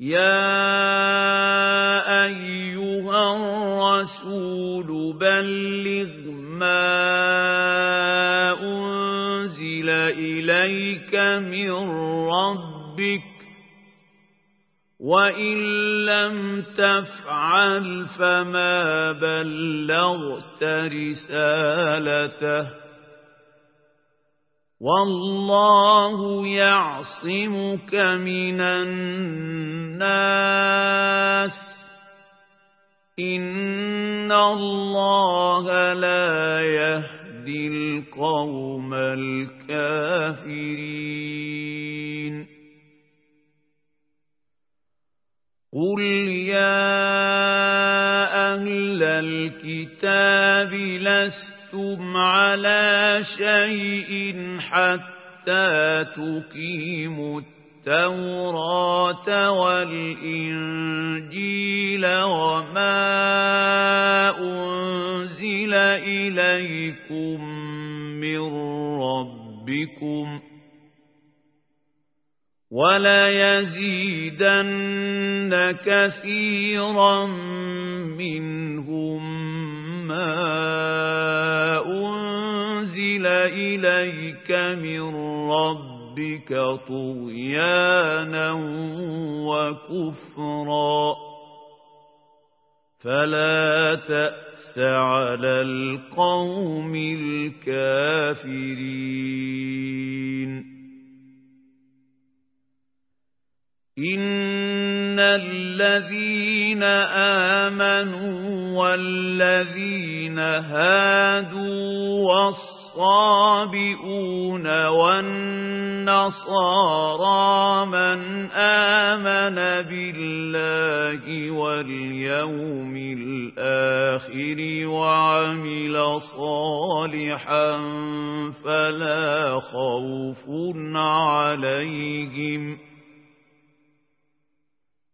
يا أيها الرسول بلغ ما أنزل إليك من ربك وَإِن لَّمْ تَفْعَلْ فَمَا بَلَّغْتَ رِسَالَتَهُ وَاللَّهُ يَعْصِمُكَ مِنَ النَّاسِ إِنَّ اللَّهَ لَا يَهْدِي الْقَوْمَ الْكَافِرِينَ قُلْ يَا أَهْلَ الْكِتَابِ لَسْتُمْ عَلَى شَيْءٍ حَتَّى تُقِيمُوا التَّوْرَاةَ وَالْإِنْجِيلَ وَمَا أُنْزِلَ إِلَيْكُمْ مِنْ رَبِّكُمْ ۗ وَلَيَزِيدَنَّ كَثِيرًا مِّنْهُم إِلَيْكَ مِن رَّبِّكَ طُغْيَانًا وَكُفْرًا فَلَا تَأْسَ عَلَى الْقَوْمِ الْكَافِرِينَ. إِنَّ الَّذِينَ آمَنُوا وَالَّذِينَ هَادُوا وَالصَّابِئُونَ وَالنَّصَارَىٰ مَنْ آمَنَ بِاللَّهِ وَالْيَوْمِ الْآخِرِ وَعَمِلَ صَالِحًا فَلَا خَوْفٌ عَلَيْهِمْ ۖ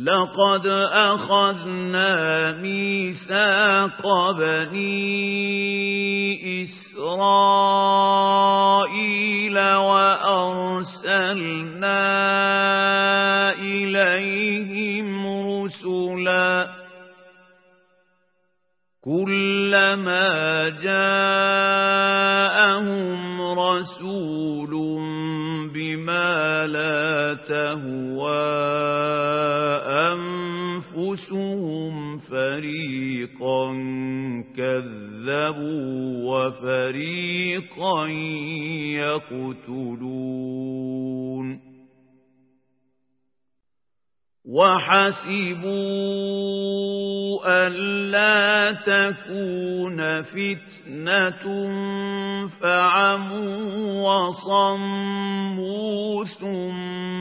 لَقَدْ أَخَذْنَا مِيثَاقَ بَنِي إِسْرَائِيلَ وَأَرْسَلْنَا إِلَيْهِمْ رُسُلًا كُلَّمَا جَاءَهُمْ رَسُولٌ بِمَا لَا تَهْوَىٰ أَنفُسُهُمْ فَرِيقًا كَذَّبُوا وَفَرِيقًا يَقْتُلُونَ وَحَسِبُوا أَلَّا تَكُونَ فِتْنَةٌ فَعَمُوا وَصَمُّوا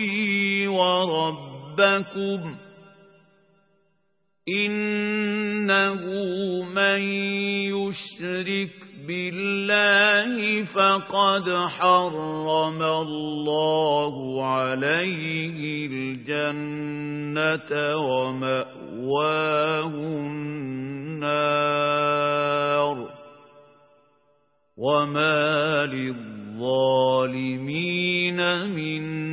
رَبِّي وَرَبَّكُمْ ۖ إِنَّهُ مَن يُشْرِكْ بِاللَّهِ فَقَدْ حَرَّمَ اللَّهُ عَلَيْهِ الْجَنَّةَ وَمَأْوَاهُ النَّارُ وَمَا لِلظَّالِمِينَ للظالمين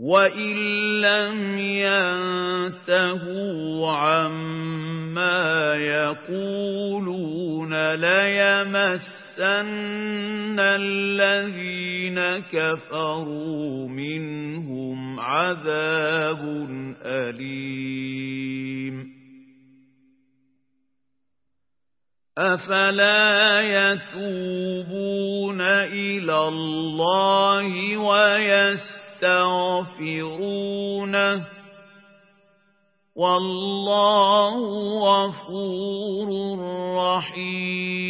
وإن لم ينتهوا عما يقولون ليمسن الذين كفروا منهم عذاب أليم أفلا يتوبون إلى الله ويستغفرونه والله غفور رحيم.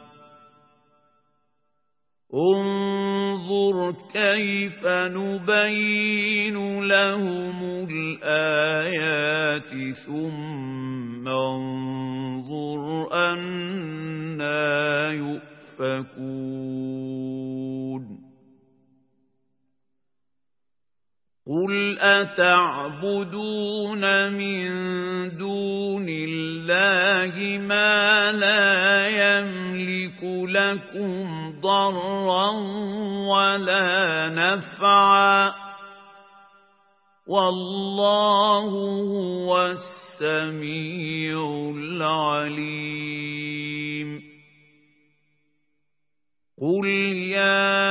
انظر كيف نبين لهم الآيات ثم انظر أنا يؤفكون. قل أتعبدون من دون الله ما لا يملك لكم ضرا ولا نفعا والله هو السميع العليم قل يا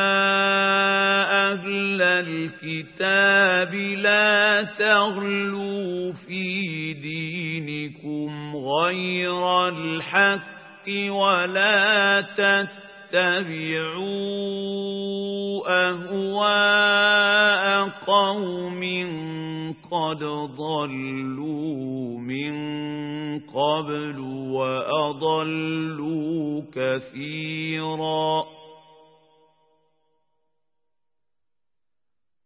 أهل الكتاب لا تغلوا في دينكم غير الحق ولا تتبعوا أهواء قوم قد ضلوا من قبل وأضلوا كثيراً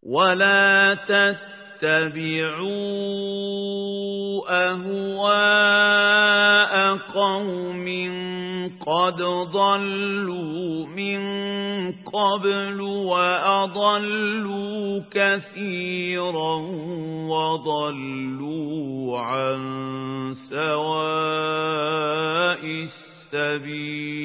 ولا تتبعوا أهواء قوم قد ضلوا من قبل وأضلوا كثيرا وضلوا عن سواء السبيل.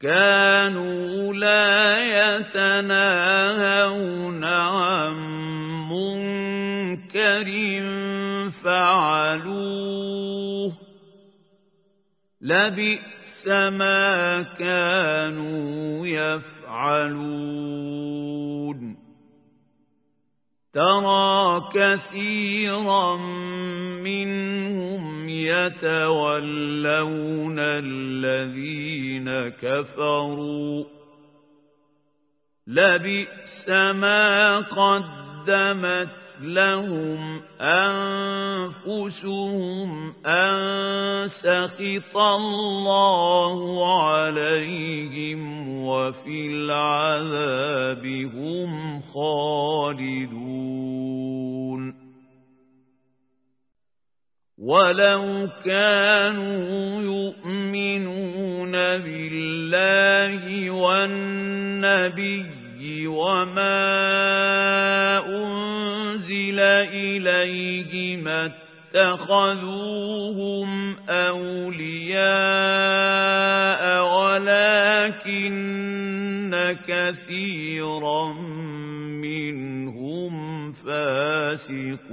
كانوا لا يتناهون عن منكر فعلوه لبئس ما كانوا يفعلون ترى كثيرا منهم يتولون الذين كفروا. لبئس ما قدمت لهم أنفسهم أن سخط الله عليهم وفي العذاب هم خالدون. ولو كانوا يؤمنون بالله والنبي وما أنزل إليه ما اتخذوهم أولياء ولكن كثيرا منهم فاسقون